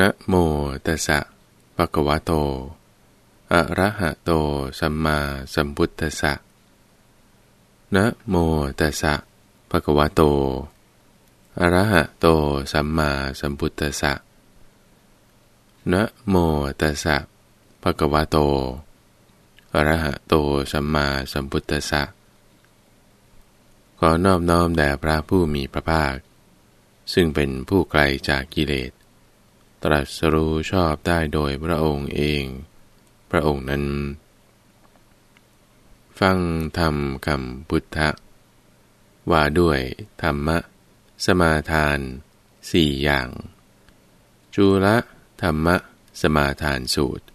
นะโมตัสสะปะกวะโต อะระหะโต สัมมาสัมพุทธัสสะ นะโมตัสสะปะกวะโต อะระหะโต สัมมาสัมพุทธัสสะ นะโมตัสสะปะกวะโต อะระหะโต สัมมาสัมพุทธัสสะ ขอนอบน้อมแด่พระผู้มีพระภาค ซึ่งเป็นผู้ไกลจากกิเลส ตรัสรู้ชอบได้โดยพระองค์เอง พระองค์นั้น ฟังธรรมคำพุทธะ ว่าด้วยธรรมะ สมาทานสี่อย่าง จุลธรรมะ สมาทานสูตร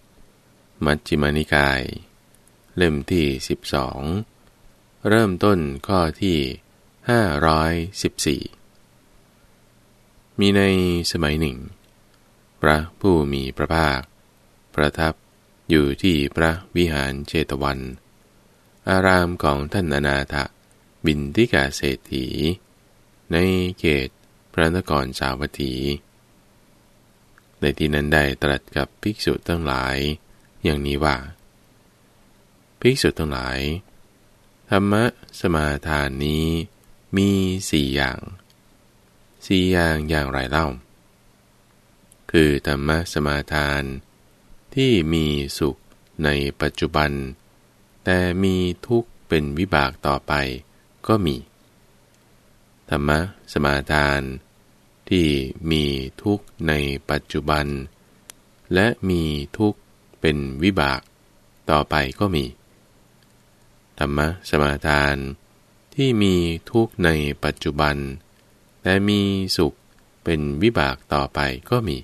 มัชฌิมานิกาย เล่มที่สิบสองเริ่มต้นข้อที่ห้าร้อยสิบสี่มีในสมัยหนึ่ง พระผู้มีพระภาค ประทับอยู่ที่พระวิหารเชตวัน อารามของท่านอนาถบินทิกาเศรษฐี ในเขตพระนครสาวัตถี ในที่นั้นได้ตรัสกับภิกษุทั้งหลาย อย่างนี้ว่า ภิกษุทั้งหลาย ธรรมะสมาทานนี้มีสี่อย่างสี่อย่างอย่างไรเล่า คือธรรมะสมาทาน ที่มีสุขในปัจจุบัน แต่มีทุกข์เป็นวิบากต่อไปก็มี ธรรมะสมาทาน ที่มีทุกข์ในปัจจุบัน และมีทุกข์เป็นวิบากต่อไปก็มี ธรรมะสมาทาน ที่มีทุกข์ในปัจจุบัน แต่มีสุขเป็นวิบากต่อไปก็มี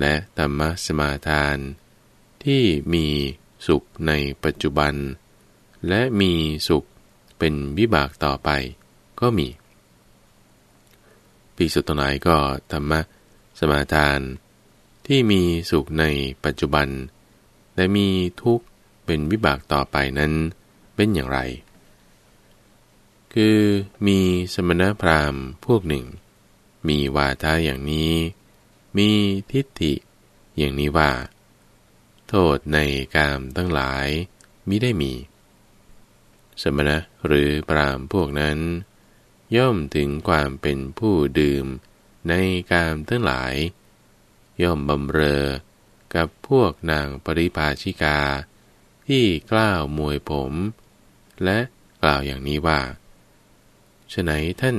และธรรมสมาทาน ที่มีสุขในปัจจุบัน และมีสุขเป็นวิบากต่อไปก็มีปีสุดตไหนก็ธรรมะสมาทาน ที่มีสุขในปัจจุบัน และมีทุกข์เป็นวิบากต่อไปนั้นเป็นอย่างไร คือมีสมณพราหมณ์พวกหนึ่ง มีวาทาอย่างนี้ มีทิฏฐิ อย่างนี้ว่า โทษในกามตั้งหลายมิได้มี สมณะหรือปรามพวกนั้น ย่อมถึงความเป็นผู้ดื่มในกามทั้งหลาย ย่อมบำเรอกับพวกนางปริภาชิกา ที่กล้าวมวยผม และกล่าวอย่างนี้ว่าฉไหนท่าน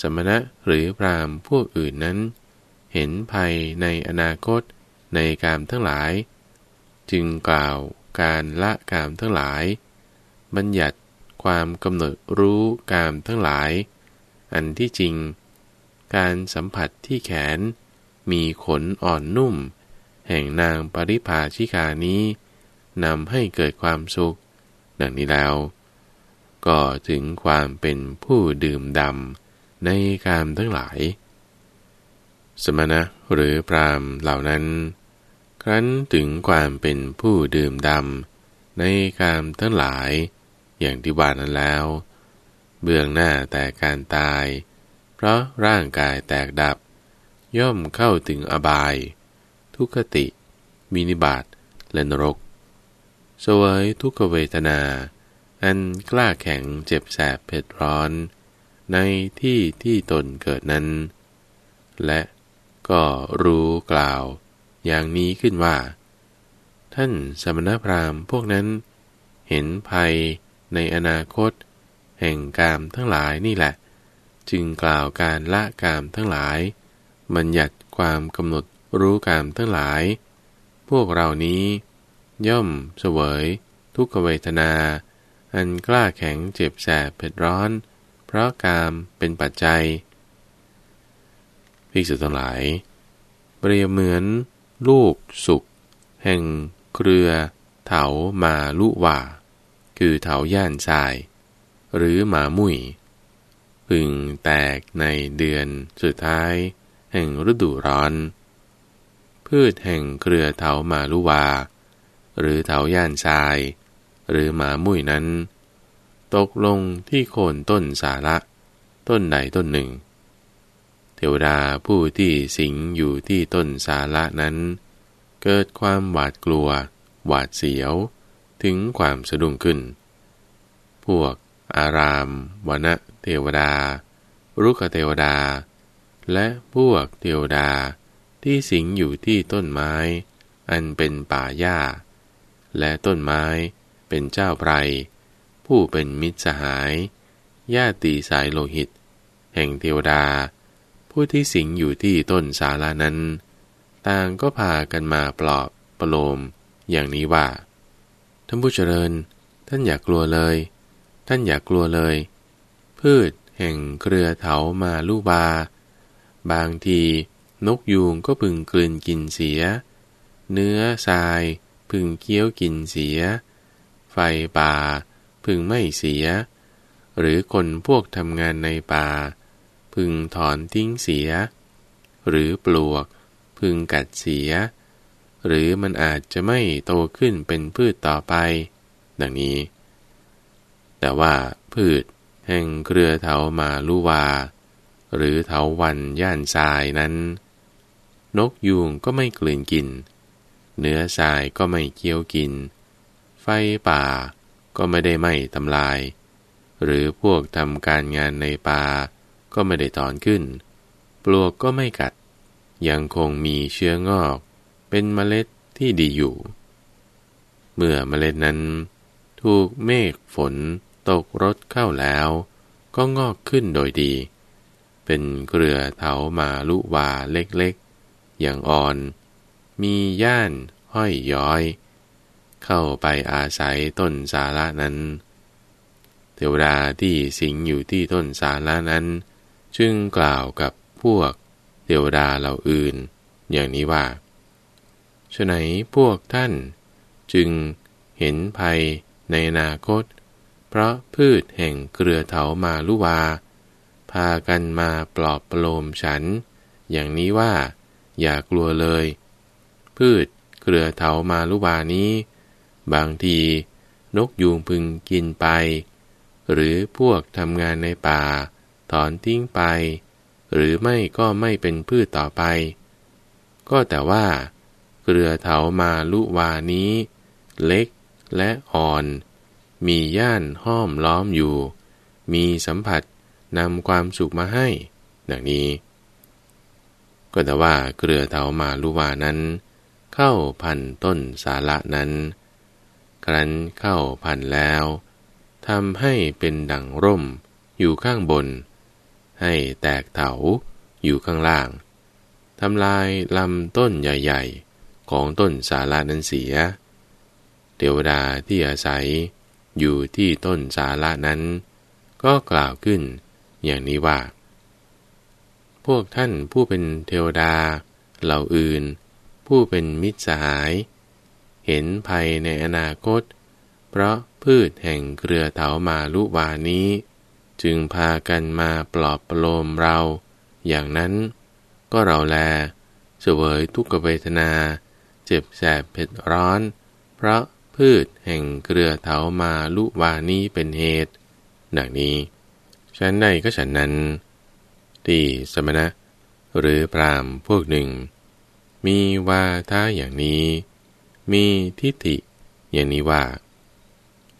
สมณะหรือพรามพวกอื่นนั้น เห็นภัยในอนาคตในกามทั้งหลาย จึงกล่าวการละกามทั้งหลาย บัญญัติความกำหนดรู้กามทั้งหลาย อันที่จริง การสัมผัสที่แขน มีขนอ่อนนุ่ม แห่งนางปริภาชิกานี้นำให้เกิดความสุข ดังนี้แล้ว ก็ถึงความเป็นผู้ดื่มดำในกามทั้งหลาย สมณะหรือพรามเหล่านั้น ครั้นถึงความเป็นผู้ดื่มดำในกามทั้งหลาย อย่างที่ว่านั้นแล้ว เบื้องหน้าแต่การตาย เพราะร่างกายแตกดับ ย่อมเข้าถึงอบาย ทุกขติ มินิบาตและนรก สวยทุกขเวทนา อันกล้าแข็งเจ็บแสบเผ็ดร้อน ในที่ที่ตนเกิดนั้นและ ก็รู้กล่าว อย่างนี้ขึ้นว่า ท่านสมณพราหมณ์พวกนั้น เห็นภัยในอนาคต แห่งกามทั้งหลายนี่แหละ จึงกล่าวการละกามทั้งหลายบัญญัติความกำหนดรู้กามทั้งหลาย พวกเรานี้ ย่อมเสวยทุกขเวทนา อันกล้าแข็งเจ็บแสบเผ็ดร้อน เพราะกามเป็นปัจจัย ภิกษุทั้งหลาย เปรียบเหมือน ลูกสุกแห่ง เครือ เถามาลุว่า คือเถาย่านทราย หรือหมามุยพึงแตกในเดือนสุดท้าย แห่งฤดูร้อน พืชแห่งเครือเถามาลุวา หรือเถาย่านทราย หรือหมามุยนั้น ตกลงที่โคนต้นสาระ ต้นใดต้นหนึ่ง วดาผู้ที่สิงอยู่ที่ต้นสาระนั้น เกิดความหวาดกลัว หวาดเสียว ถึงความสะดุ้งขึ้น พวกอารามวณเทวดา รุกเทวดา และพวกเทวดาที่สิงอยู่ที่ต้นไม้ อันเป็นป่าหญ้า และต้นไม้เป็นเจ้าไพรผู้เป็นมิตรสหาย ญาติสายโลหิต แห่งเทวดา ผู้ที่สิงอยู่ที่ต้นสาลานั้น ต่างก็พากันมาปลอบประโลมอย่างนี้ว่า ท่านผู้เจริญ ท่านอย่ากกลัวเลย ท่านอย่ากกลัวเลย พืชแห่งเครือเถามาลูบา บางทีนกยูงก็พึงกลืนกินเสีย เนื้อทรายพึงเคี้ยวกินเสีย ไฟป่าพึงไม่เสีย หรือคนพวกทำงานในป่า พึงถอนทิ้งเสีย หรือปลวก พึงกัดเสีย หรือมันอาจจะไม่โตขึ้นเป็นพืชต่อไป ดังนี้ แต่ว่าพืชแห่งเครือเถามาลุวา หรือเถาวันย่านทรายนั้น นกยูงก็ไม่กลืนกิน เนื้อทรายก็ไม่เคี้ยวกิน ไฟป่าก็ไม่ได้ไหม้ทำลาย หรือพวกทำการงานในป่า ก็ไม่ได้ถอนขึ้น ปลวกก็ไม่กัด ยังคงมีเชื้องอก เป็นเมล็ดที่ดีอยู่ เมื่อเมล็ดนั้น ถูกเมฆฝนตกรดเข้าแล้ว ก็งอกขึ้นโดยดี เป็นเครือเถามาลุวาเล็กๆ อย่างอ่อน มีย่านห้อยย้อย เข้าไปอาศัยต้นสาระนั้นเทวดาที่สิงอยู่ที่ต้นสาระนั้น จึงกล่าวกับพวกเทวดาเหล่าอื่น อย่างนี้ว่าฉไหนพวกท่านจึงเห็นภัยในอนาคต เพราะพืชแห่งเกลือเถามาลุวา พากันมาปลอบประโลมฉัน อย่างนี้ว่าอย่ากลัวเลย พืชเครือเถามาลุบานี้ บางทีนกยูงพึงกินไป หรือพวกทำงานในป่า ถอนทิ้งไป หรือไม่ก็ไม่เป็นพืชต่อไป ก็แต่ว่าเครือเถามาลุวานี้ เล็กและอ่อน มีย่านห้อมล้อมอยู่ มีสัมผัสนำความสุขมาให้ ดังนี้ ก็แต่ว่าเกลือเถามาลุวานั้น เข้าพันต้นสาระนั้น ครั้นเข้าพันแล้วทำให้เป็นดังร่มอยู่ข้างบน ให้แตกเถาอยู่ข้างล่างทำลายลำต้นใหญ่ๆ ของต้นสาระนั้นเสีย เทวดาที่อาศัยอยู่ที่ต้นสาระนั้น ก็กล่าวขึ้นอย่างนี้ว่า พวกท่านผู้เป็นเทวดา เหล่าอื่น ผู้เป็นมิตรสหาย เห็นภัยในอนาคต เพราะพืชแห่งเครือเถามาลุวานี้ จึงพากันมาปลอบประโลมเรา อย่างนั้นก็เราแลเสวยทุกขเวทนา เจ็บแสบเผ็ดร้อน เพราะพืชแห่งเครือเถามาลุวานี้เป็นเหตุ ดังนี้ฉันใดก็ฉันนั้น ที่สมณะ หรือพรามพวกหนึ่ง มีวาทะอย่างนี้ มีทิฏฐิอย่างนี้ว่า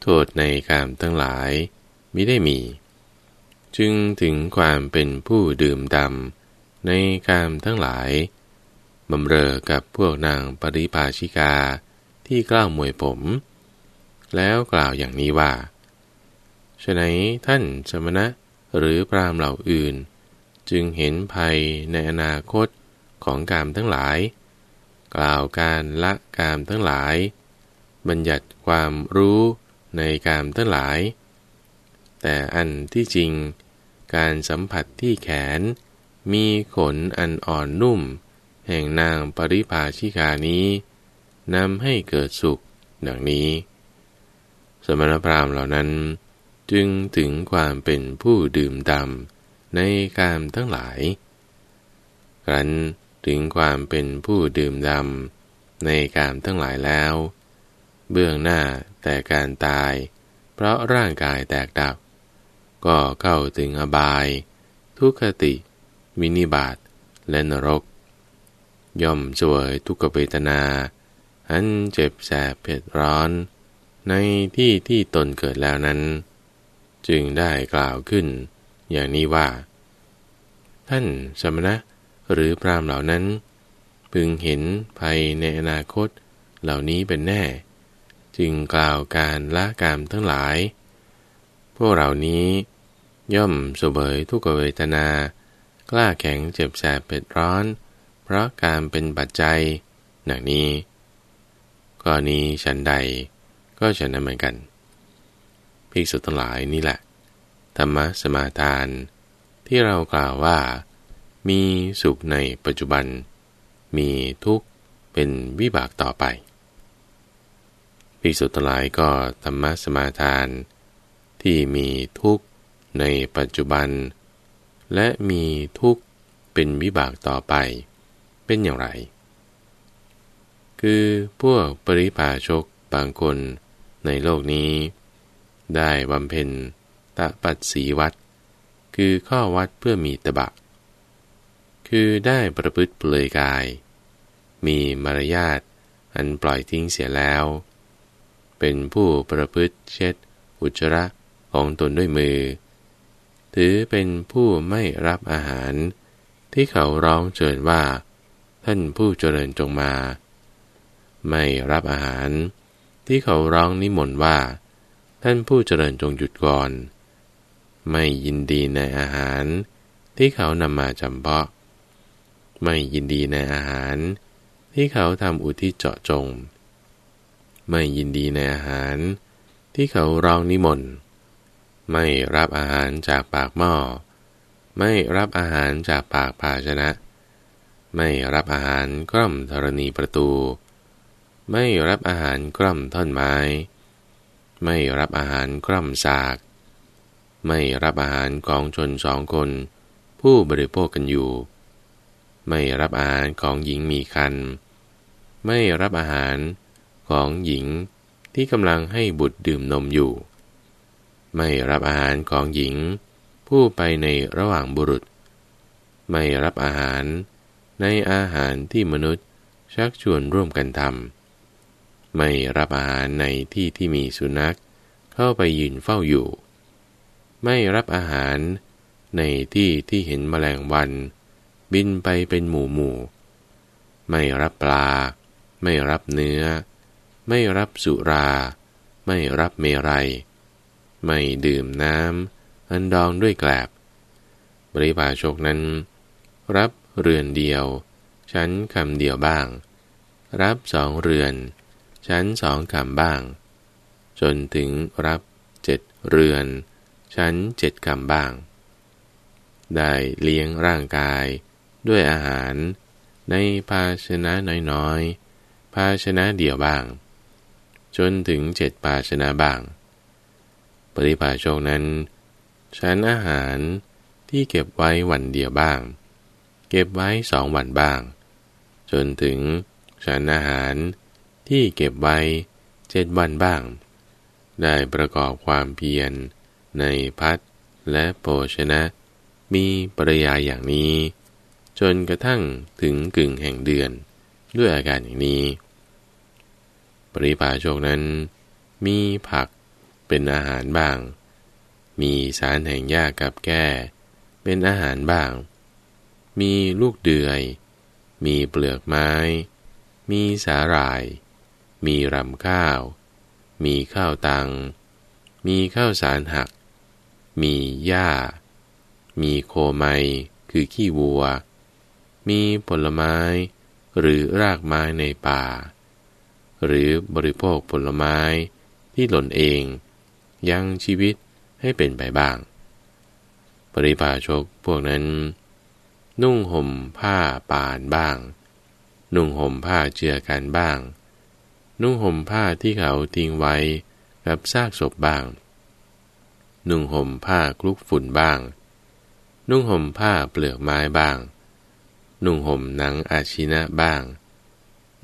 โทษในกามทั้งหลายไมิได้มี จึงถึงความเป็นผู้ดื่มดำในกามทั้งหลายบำเรอกับพวกนางปริภาชิกาที่กล้าวมวยผม แล้วกล่าวอย่างนี้ว่าฉะไหนท่านสมณะหรือพรามเหล่าอื่น จึงเห็นภัยในอนาคตของกามทั้งหลาย กล่าวการละกามทั้งหลาย บัญญัติความรู้ในกามทั้งหลาย แต่อันที่จริง การสัมผัสที่แขน มีขนอันอ่อนนุ่ม แห่งนางปริภาชิกานี้นำให้เกิดสุขดังนี้ สมณพราหมณ์เหล่านั้น จึงถึงความเป็นผู้ดื่มดำในการทั้งหลาย ครั้นถึงความเป็นผู้ดื่มดำในการทั้งหลายแล้ว เบื้องหน้าแต่การตาย เพราะร่างกายแตกดับ ก็เข้าถึงอบาย ทุกขติ มินิบาตและนรก ย่อมสวยทุกขเวทนา อันเจ็บแสบเผ็ดร้อน ในที่ที่ตนเกิดแล้วนั้น จึงได้กล่าวขึ้น อย่างนี้ว่า ท่านสมณะหรือพรามเหล่านั้น พึงเห็นภัยในอนาคตเหล่านี้เป็นแน่ จึงกล่าวการละกามทั้งหลาย พวกเหล่านี้ ย่อมสเบยทุกเวทนา กล้าแข็งเจ็บแสบเผ็ดร้อน เพราะการเป็นปัจจัยหนักนี้ก็นี้ฉันใด ก็ฉันนั้นเหมือนกันภิกษุทั้งหลายนี่แหละ ธรรมะสมาทาน ที่เรากล่าวว่า มีสุขในปัจจุบัน มีทุกข์เป็นวิบากต่อไปภิกษุทั้งหลายก็ธรรมะสมาทาน ที่มีทุกข์ ในปัจจุบัน และมีทุกข์เป็นวิบากต่อไป เป็นอย่างไร คือพวกปริพาชกบางคนในโลกนี้ ได้บำเพ็ญตะปัดสีวัด คือข้อวัดเพื่อมีตบะ คือได้ประพฤติเปลือยกาย มีมารยาทอันปล่อยทิ้งเสียแล้ว เป็นผู้ประพฤติเช็ดอุจระของตนด้วยมือ ถือเป็นผู้ไม่รับอาหาร ที่เขาร้องเชิญว่า ท่านผู้เจริญจงมา ไม่รับอาหาร ที่เขาร้องนิมนต์ว่า ท่านผู้เจริญจงหยุดก่อน ไม่ยินดีในอาหาร ที่เขานำมาจำเพาะ ไม่ยินดีในอาหาร ที่เขาทำอุทิศเจาะจง ไม่ยินดีในอาหาร ที่เขาร้องนิมนต์ ไม่รับอาหารจากปากหม้อ ไม่รับอาหารจากปากภาชนะ ไม่รับอาหารกล้อมธรณีประตู ไม่รับอาหารกล้อมท่อนไม้ ไม่รับอาหารกล้อมสาก ไม่รับอาหารของชนสองคน ผู้บริโภคกันอยู่ ไม่รับอาหารของหญิงมีคัน ไม่รับอาหารของหญิงที่กำลังให้บุตรดื่มนมอยู่ ไม่รับอาหารของหญิง ผู้ไปในระหว่างบุรุษ ไม่รับอาหารในอาหารที่มนุษย์ชักชวนร่วมกันทำไม่รับอาหารในที่ที่มีสุนัขเข้าไปยืนเฝ้าอยู่ ไม่รับอาหารในที่ที่เห็นแมลงวัน บินไปเป็นหมู่หมู่ไม่รับปลา ไม่รับเนื้อ ไม่รับสุรา ไม่รับเมรัย ไม่ดื่มน้ำอันดองด้วยแกลบบริบาชกนั้น รับเรือนเดียว ชั้นคำเดียวบ้าง รับสองเรือน ชั้นสองคำบ้าง จนถึงรับเจ็ดเรือน ชั้นเจ็ดคำบ้าง ได้เลี้ยงร่างกายด้วยอาหารในภาชนะน้อยๆ ภาชนะเดียวบ้าง จนถึงเจ็ดภาชนะบ้าง ปริภาชกนั้นฉันอาหารที่เก็บไว้วันเดียวบ้าง เก็บไว้สองวันบ้าง จนถึงฉันอาหารที่เก็บไว้เจ็ดวันบ้าง ได้ประกอบความเพียรในพัดและโภชนะ มีปริยาอย่างนี้ จนกระทั่งถึงกึ่งแห่งเดือนด้วยอาการอย่างนี้ ปริภาชกนั้นมีผัก เป็นอาหารบ้าง มีสารแห่งหญ้ากับแก้ เป็นอาหารบ้าง มีลูกเดือย มีเปลือกไม้ มีสาหร่าย มีรำข้าว มีข้าวตัง มีข้าวสารหัก มีหญ้า มีโคไมคือขี้วัว มีผลไม้ หรือรากไม้ในป่า หรือบริโภคผลไม้ที่หล่นเอง ยังชีวิตให้เป็นไปบ้าง ปริพาชกพวกนั้น นุ่งห่มผ้าป่านบ้าง นุ่งห่มผ้าเจือกันบ้าง นุ่งห่มผ้าที่เขาทิ้งไว้กับซากศพบ้าง นุ่งห่มผ้าคลุกฝุ่นบ้าง นุ่งห่มผ้าเปลือกไม้บ้าง นุ่งห่มหนังอาชินะบ้าง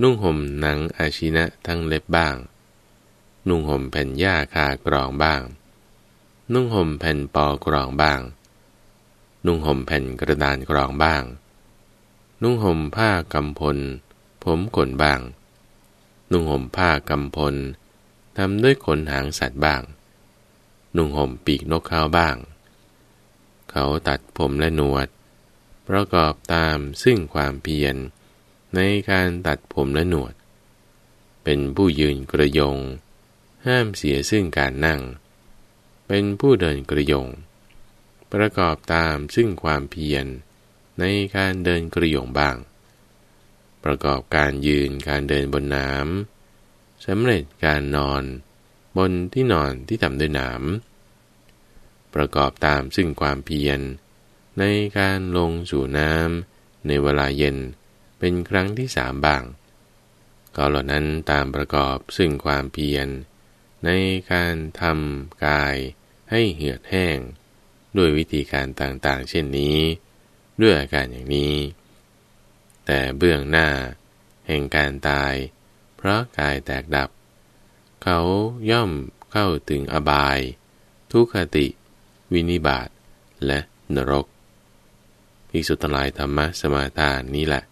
นุ่งห่มหนังอาชินะทั้งเล็บบ้าง นุ่งห่มแผ่นหญ้าคากรองบ้าง นุ่งห่มแผ่นปอกรองบ้าง นุ่งห่มแผ่นกระดานกรองบ้าง นุ่งห่มผ้ากำพล ผมขนบ้าง นุ่งห่มผ้ากำพลทำด้วยขนหางสัตว์บ้าง นุ่งห่มปีกนกเขาบ้าง เขาตัดผมและหนวด ประกอบตามซึ่งความเพียรในการตัดผมและหนวด เป็นผู้ยืนกระยง ห้ามเสียซึ่งการนั่ง เป็นผู้เดินกระยง ประกอบตามซึ่งความเพียรในการเดินกระยงบ้าง ประกอบการยืนการเดินบนน้ำสำเร็จการนอน บนที่นอนที่ทำด้วยน้ำประกอบตามซึ่งความเพียรในการลงสู่น้ำในเวลาเย็นเป็นครั้งที่สามบางก็เหล่านั้นตามประกอบซึ่งความเพียร ในการทำกายให้เหือดแห้ง ด้วยวิธีการต่างๆ เช่นนี้ ด้วยอาการอย่างนี้ แต่เบื้องหน้า แห่งการตาย เพราะกายแตกดับ เขาย่อมเข้าถึงอบาย ทุกขติ วินิบาตและนรกภิกษุทั้งหลายธรรมะสมาทานนี้แหละ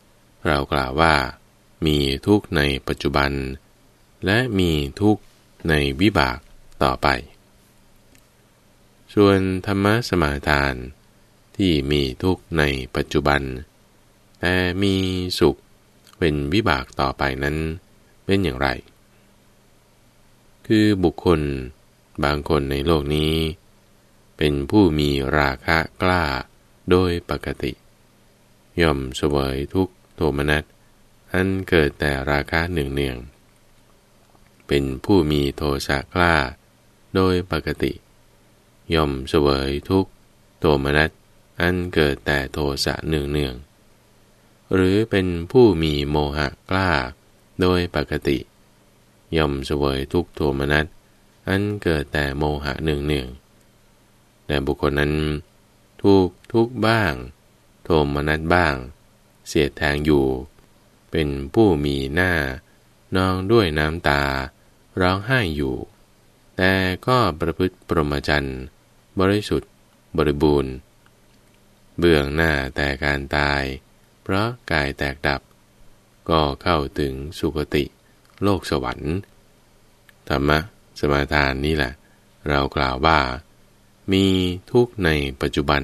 เรากล่าวว่า มีทุกในปัจจุบัน และมีทุก ในวิบากต่อไป ส่วนธรรมะสมาทานที่มีทุกข์ในปัจจุบัน แต่มีสุขเป็นวิบากต่อไปนั้นเป็นอย่างไร คือบุคคลบางคนในโลกนี้ เป็นผู้มีราคะกล้าโดยปกติ ย่อมเสวยทุกโทมนัสอันเกิดแต่ราคะหนึ่งเนือง เป็นผู้มีโทสะกล้า โดยปกติ ย่อมเสวยทุกโทมนัสอันเกิดแต่โทสะเนืองเนืองหรือเป็นผู้มีโมหะกล้า โดยปกติ ย่อมเสวยทุกโทมนัสอันเกิดแต่โมหะเนืองเนืองแต่บุคคลนั้นถูกทุกบ้าง โทมนัสบ้าง เสียดแทงอยู่ เป็นผู้มีหน้านองด้วยน้ำตา ร้องไห้อยู่ แต่ก็ประพฤติปรมจันทร์บริสุทธิ์ บริบูรณ์ เบื้องหน้าแต่การตาย เพราะกายแตกดับ ก็เข้าถึงสุคติ โลกสวรรค์ธรรมะสมาทานนี่แหละ เรากล่าวว่า มีทุกในปัจจุบัน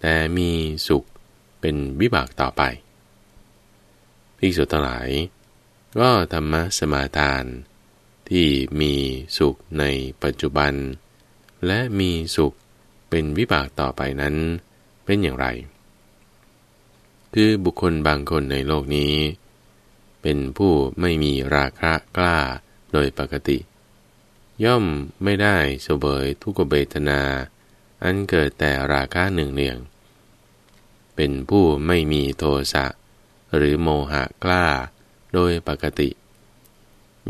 แต่มีสุขเป็นวิบากต่อไปภิกษุทั้งหลาย ก็ธรรมะสมาทาน ที่มีสุขในปัจจุบัน และมีสุขเป็นวิบากต่อไปนั้น เป็นอย่างไร คือบุคคลบางคนในโลกนี้ เป็นผู้ไม่มีราคะกล้าโดยปกติ ย่อมไม่ได้เสวยทุกเบทนา อันเกิดแต่ราคะหนึ่งเนียงเป็นผู้ไม่มีโทสะหรือโมหะกล้าโดยปกติ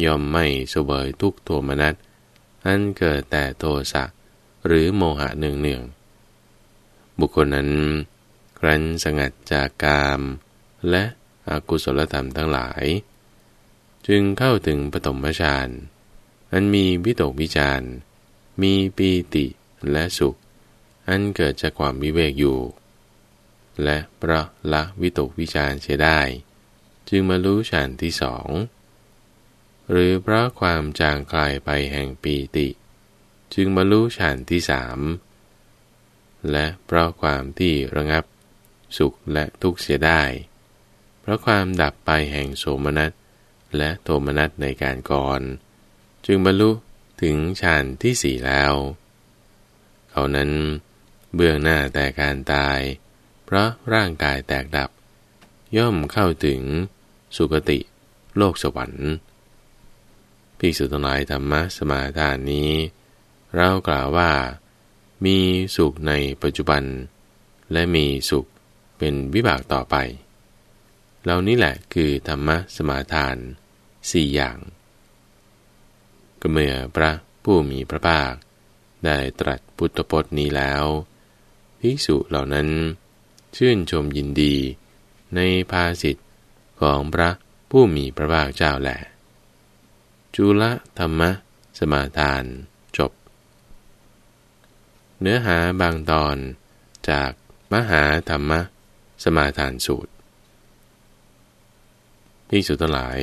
ย่อมไม่เสวยทุกโทมนัสอันเกิดแต่โทสะหรือโมหะหนึ่งเนียงบุคคลนั้นครั้นสงัดจากกาม และอกุศลธรรมทั้งหลาย จึงเข้าถึงปฐมฌานอันมีวิตกวิจารมีปีติและสุข อันเกิดจากความวิเวกอยู่ และเพระละวิตกวิจารเสียได้ จึงมารู้ฌานที่สอง หรือเพราะความจางคลายไปแห่งปีติ จึงมารู้ฌานที่สามและเพราะความที่ระงับ สุขและทุกข์เสียได้ เพราะความดับไปแห่งโสมนัสและโทมนัสในการก่อน จึงบรรลุถึงฌานที่สี่แล้ว เขานั้นเบื้องหน้าแต่การตาย เพราะร่างกายแตกดับ ย่อมเข้าถึงสุคติ โลกสวรรค์ ภิกษุทั้งหลายธรรมะสมาทานนี้ เรากล่าวว่า มีสุขในปัจจุบัน และมีสุขเป็นวิบากต่อไป เหล่านี้แหละคือธรรมะสมาทานสี่อย่างก็เมื่อพระผู้มีพระภาค ได้ตรัสพุทธพจน์นี้แล้ว ภิกษุเหล่านั้น ชื่นชมยินดีในภาสิทธิ์ของพระผู้มีพระภาคเจ้าแหละ จุลธรรมะ สมาทาน จบ เนื้อหาบางตอนจากมหาธรรมะ สมาทานสูตรภิกษุทั้งหลาย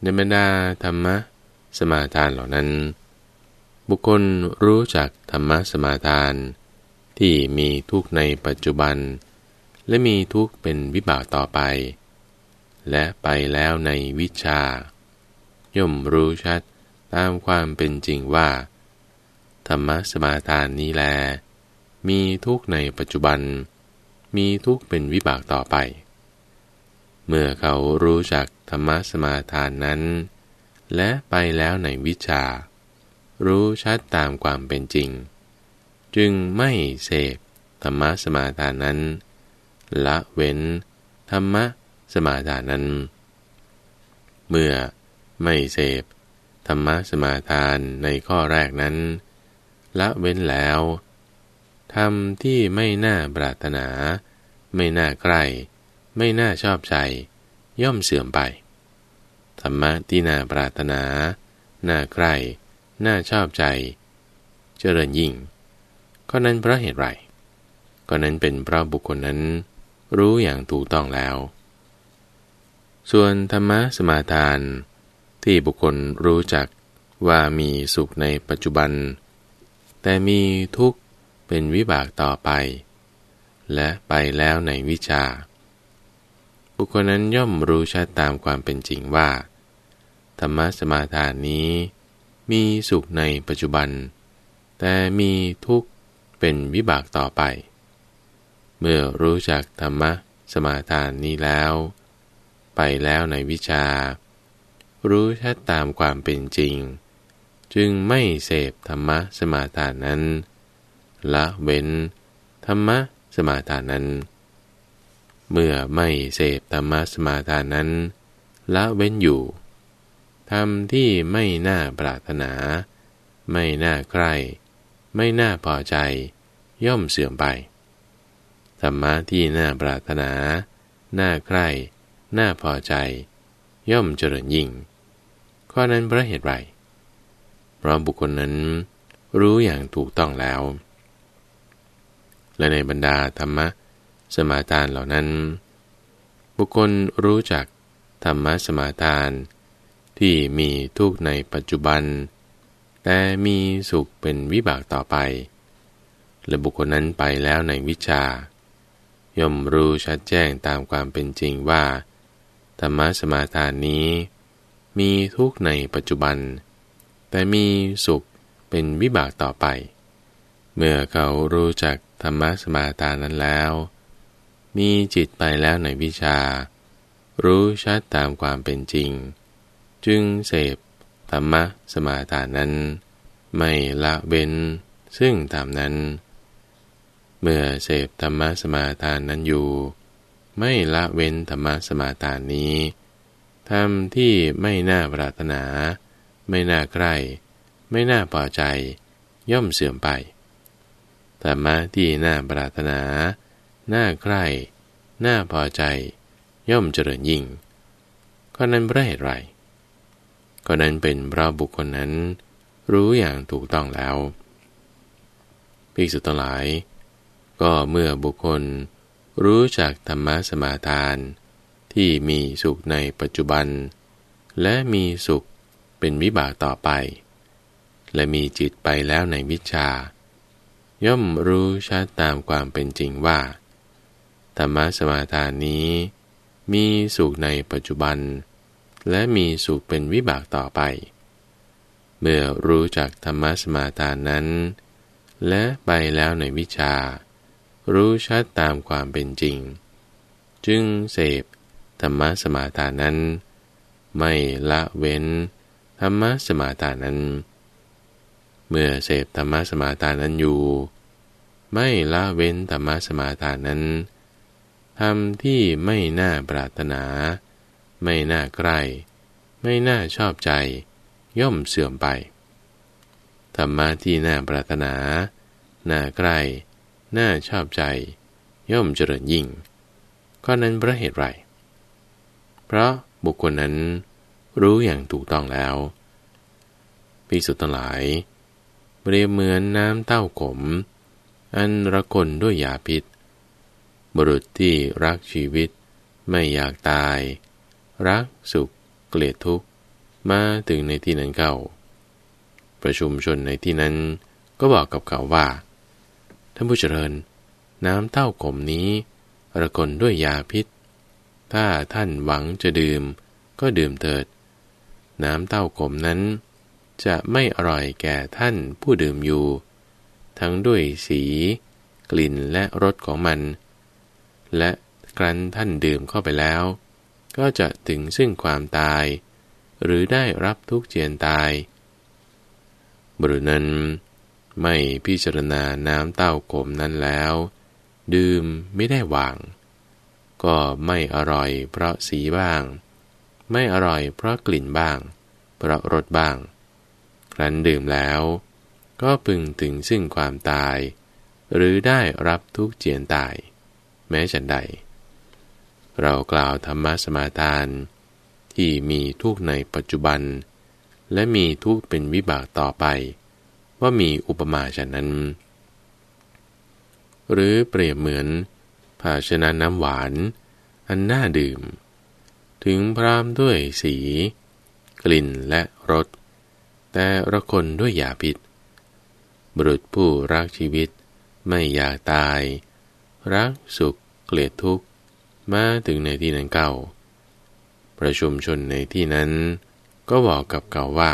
ในบรรดาธรรมะ สมาทานเหล่านั้น บุคคลรู้จักธรรมะสมาทาน ที่มีทุกในปัจจุบัน และมีทุกเป็นวิบากต่อไป และไปแล้วในวิชา ย่อมรู้ชัดตามความเป็นจริงว่า ธรรมะสมาทานนี้แล มีทุกในปัจจุบัน มีทุกเป็นวิบากต่อไป เมื่อเขารู้จักธรรมะสมาทานนั้น และไปแล้วในวิชา รู้ชัดตามความเป็นจริง จึงไม่เสพธรรมะสมาทานนั้น ละเว้น ธรรมะสมาทานนั้น เมื่อ ไม่เสพ ธรรมะสมาทานในข้อแรกนั้น ละเว้นแล้วทำที่ไม่น่าปรารถนา ไม่น่าใกล้ ไม่น่าชอบใจ ย่อมเสื่อมไป ธรรมะที่น่าปรารถนา น่าใกล้ น่าชอบใจ เจริญยิ่ง ก็นั้นเพราะเหตุไร ก็นั้นเป็นเพราะบุคคลนั้น รู้อย่างถูกต้องแล้ว ส่วนธรรมะสมาทาน ที่บุคคลรู้จักว่ามีสุขในปัจจุบัน แต่มีทุกข์เป็นวิบากต่อไป และไปแล้วในวิชา บุคคลนั้นย่อมรู้ชัดตามความเป็นจริงว่า ธรรมะสมาทานนี้ มีสุขในปัจจุบัน แต่มีทุกข์เป็นวิบากต่อไป เมื่อรู้จักธรรมะสมาทานนี้แล้ว ไปแล้วในวิชา รู้ชัดตามความเป็นจริง จึงไม่เสพธรรมะสมาทานนั้น ละเว้น ธรรมะสมาทานนั้น เมื่อไม่เสพธรรมะสมาทานนั้น ละเว้นอยู่ทำที่ไม่น่าปรารถนา ไม่น่าใคร่ไม่น่าพอใจ ย่อมเสื่อมไปธรรมะที่น่าปรารถนา น่าใคร่ น่าพอใจ ย่อมเจริญยิ่ง ข้อนั้นเพราะเหตุไร เพราะบุคคลนั้นรู้อย่างถูกต้องแล้ว และในบรรดาธรรมะสมาทานเหล่านั้น บุคคลรู้จักธรรมะสมาทานที่มีทุกในปัจจุบัน แต่มีสุขเป็นวิบากต่อไป และบุคคลนั้นไปแล้วในวิชา ย่อมรู้ชัดแจ้งตามความเป็นจริงว่า ธรรมะสมาทานนี้ มีทุกข์ในปัจจุบัน แต่มีสุขเป็นวิบากต่อไป เมื่อเขารู้จักธรรมะสมาทานนั้นแล้ว มีจิตไปแล้วในวิชา รู้ชัดตามความเป็นจริง จึงเสพธรรมะสมาทานนั้น ไม่ละเว้นซึ่งตามนั้น เมื่อเสพธรรมะสมาทานนั้นอยู่ ไม่ละเว้นธรรมะสมาทานนี้ ทำที่ไม่น่าปรารถนา ไม่น่าใกล้ ไม่น่าพอใจ ย่อมเสื่อมไปธรรมะที่น่าปรารถนา น่าใกล้ น่าพอใจ ย่อมเจริญยิ่งก็นั้นเพราะเหตุไรก็นั้นเป็นเพราะบุคคลนั้น รู้อย่างถูกต้องแล้วภิกษุทั้งหลาย ก็เมื่อบุคคลรู้จักธรรมะสมาทาน ที่มีสุขในปัจจุบัน และมีสุขเป็นวิบากต่อไป และมีจิตไปแล้วในวิชา ย่อมรู้ชัดตามความเป็นจริงว่าธรรมสมาทานนี้ มีสุขในปัจจุบัน และมีสุขเป็นวิบากต่อไป เมื่อรู้จักธรรมสมาทานนั้น และไปแล้วในวิชา รู้ชัดตามความเป็นจริง จึงเสพ ธรรมะสมาทานนั้น ไม่ละเว้น ธรรมะสมาทานนั้น เมื่อเสพธรรมะสมาทานนั้นอยู่ ไม่ละเว้นธรรมะสมาทานนั้นทำที่ไม่น่าปรารถนา ไม่น่าใกล้ ไม่น่าชอบใจ ย่อมเสื่อมไป ธรรมะที่น่าปรารถนา น่าใกล้ น่าชอบใจ ย่อมเจริญยิ่ง ก็นั้นเพราะเหตุไร เพราะบุคคลนั้นรู้อย่างถูกต้องแล้วพิสุทั้งหลาย เปรียบเหมือนน้ำเต้าขม อันระคนด้วยยาพิษ บุรุษที่รักชีวิต ไม่อยากตาย รักสุข เกลียดทุกข์ มาถึงในที่นั้นเก่าประชุมชนในที่นั้นก็บอกกับเขาว่า ท่านผู้เจริญ น้ำเต้าขมนี้ ระกลด้วยยาพิษ ถ้าท่านหวังจะดื่ม ก็ดื่มเถิด น้ำเต้าขมนั้น จะไม่อร่อยแก่ท่านผู้ดื่มอยู่ ทั้งด้วยสี กลิ่นและรสของมัน และครั้นท่านดื่มเข้าไปแล้ว ก็จะถึงซึ่งความตาย หรือได้รับทุกเจียนตายบรุนั้น ไม่พิจารณาน้ำเต้าขมนั้นแล้ว ดื่มไม่ได้วาง ก็ไม่อร่อยเพราะสีบ้าง ไม่อร่อยเพราะกลิ่นบ้าง เพราะรสบ้าง ครั้นดื่มแล้ว ก็พึงถึงซึ่งความตาย หรือได้รับทุกเจียนตาย แม้ฉันใด เรากล่าวธรรมะสมาทาน ที่มีทุกในปัจจุบัน และมีทุกเป็นวิบากต่อไป ว่ามีอุปมาฉะนั้น หรือเปรียบเหมือน ภาชนะน้ำหวาน อันน่าดื่ม ถึงพรามด้วยสี กลิ่นและรส แต่ระคนด้วยยาพิษ บุรุษผู้รักชีวิต ไม่อยากตาย รักสุข เกลียดทุกข์ มาถึงในที่นั้นเก่า ประชุมชนในที่นั้น ก็บอกกับเก่าว่า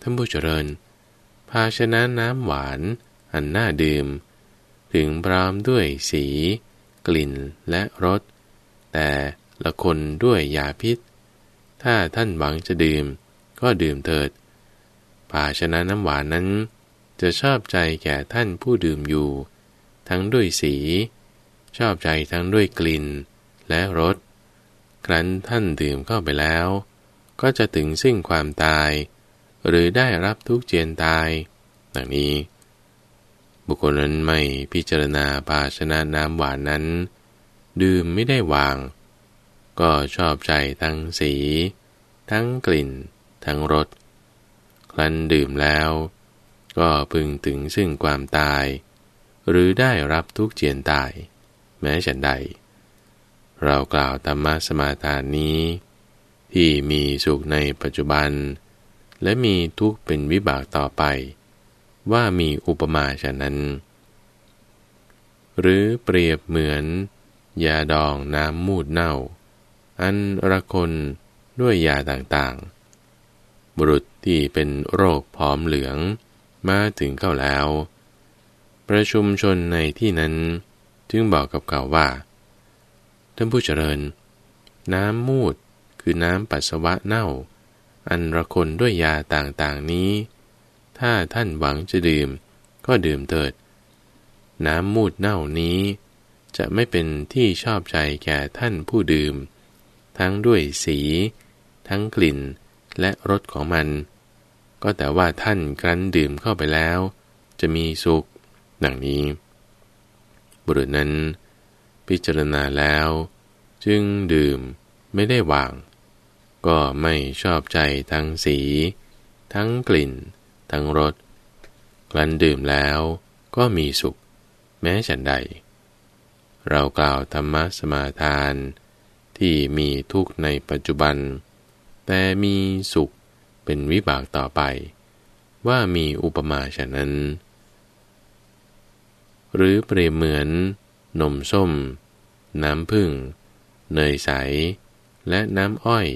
ท่านผู้เจริญ ภาชนะน้ำหวาน อันน่าดื่ม ถึงพร้อมด้วยสี กลิ่นและรส แต่ละคนด้วยยาพิษ ถ้าท่านหวังจะดื่มก็ดื่มเถิด ภาชนะน้ำหวานนั้น จะชอบใจแก่ท่านผู้ดื่มอยู่ ทั้งด้วยสี ชอบใจทั้งด้วยกลิ่นและรส ครั้นท่านดื่มเข้าไปแล้ว ก็จะถึงซึ่งความตาย หรือได้รับทุกเจียนตายดังนี้ บุคคลนั้นไม่พิจารณาภาชนะน้ำหวานนั้น ดื่มไม่ได้วาง ก็ชอบใจทั้งสี ทั้งกลิ่น ทั้งรสครั้นดื่มแล้ว ก็พึงถึงซึ่งความตาย หรือได้รับทุกเจียนตาย แม้ฉันใด เรากล่าวธรรมะสมาทานนี้ ที่มีสุขในปัจจุบัน และมีทุกข์เป็นวิบากต่อไป ว่ามีอุปมาฉะนั้น หรือเปรียบเหมือน ยาดองน้ำมูดเน่า อันระคนด้วยยาต่างๆ บุรุษที่เป็นโรคพร้อมเหลืองมาถึงเข้าแล้ว ประชุมชนในที่นั้น จึงบอกกับเขาว่า ท่านผู้เจริญ น้ำมูดคือน้ำปัสสาวะเน่า อันระคนด้วยยาต่างๆนี้ ถ้าท่านหวังจะดื่ม ก็ดื่มเถิด น้ำมูดเน่านี้ จะไม่เป็นที่ชอบใจแก่ท่านผู้ดื่ม ทั้งด้วยสี ทั้งกลิ่นและรสของมัน ก็แต่ว่าท่านครั้นดื่มเข้าไปแล้ว จะมีสุขดังนี้บุรุษนั้น พิจารณาแล้ว จึงดื่มไม่ได้วาง ก็ไม่ชอบใจทั้งสี ทั้งกลิ่น ทั้งรสกลันดื่มแล้วก็มีสุข แม้ฉันใด เรากล่าวธรรมะสมาทาน ที่มีทุกข์ในปัจจุบัน แต่มีสุขเป็นวิบากต่อไป ว่ามีอุปมาฉะนั้น หรือเปรียบเหมือน นมส้ม น้ำผึ้งเนยใส และน้ำอ้อย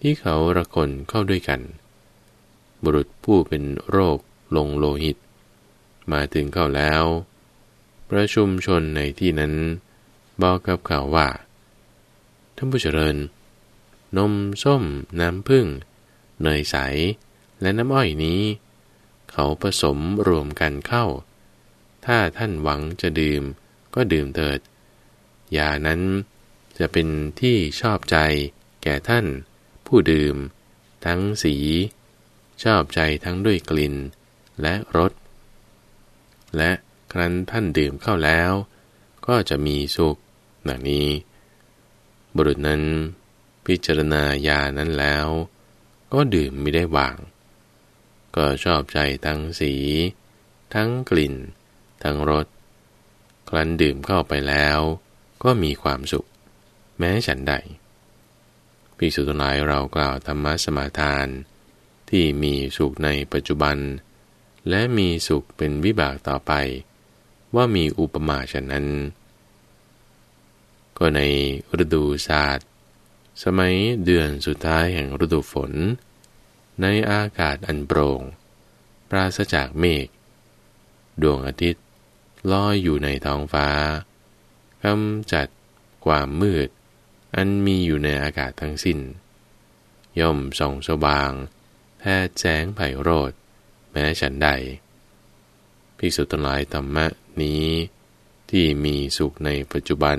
ที่เขาระคนเข้าด้วยกัน บุรุษผู้เป็นโรคลงโลหิต มาถึงเข้าแล้ว ประชุมชนในที่นั้น บอกกับเขาว่า ท่านผู้เจริญ นมส้มน้ำผึ้งเนยใสและน้ำอ้อยนี้ เขาผสมรวมกันเข้า ถ้าท่านหวังจะดื่มก็ดื่มเถิดยานั้นจะเป็นที่ชอบใจแก่ท่าน ผู้ดื่ม ทั้งสี ชอบใจทั้งด้วยกลิ่นและรส และครั้นท่านดื่มเข้าแล้ว ก็จะมีสุขดังนี้ บุรุษนั้น พิจารณายานั้นแล้ว ก็ดื่มไม่ได้วาง ก็ชอบใจทั้งสี ทั้งกลิ่น ทั้งรส ครั้นดื่มเข้าไปแล้ว ก็มีความสุข แม้ฉันใดภิกษุทั้งหลายเรากล่าวธรรมะสมาทาน ที่มีสุขในปัจจุบัน และมีสุขเป็นวิบากต่อไป ว่ามีอุปมาฉะนั้น ก็ในฤดูศาสตร์ สมัยเดือนสุดท้ายแห่งฤดูฝน ในอากาศอันโปร่ง ปราศจากเมฆ ดวงอาทิตย์ลอยอยู่ในท้องฟ้ากำจัดความมืด อันมีอยู่ในอากาศทั้งสิน้น ย่อมส่องสว่าง แพทย์แสงไผ่โรดแม้ฉันใด ภิกษุทั้งหลายธรรมะนี้ ที่มีสุขในปัจจุบัน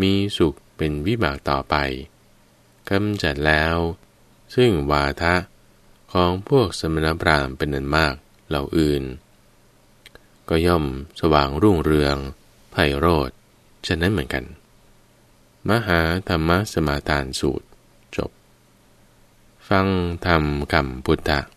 มีสุขเป็นวิบากต่อไปกำจัดแล้ว ซึ่งวาทะของพวกสมณพราหมณ์เป็นอันมากเหล่าอื่น ก็ย่อมสว่างรุ่งเรืองไพโรธฉะนั้นเหมือนกัน มหาธรรมสมาทานสูตร ฟังธรรมคำพุทธะ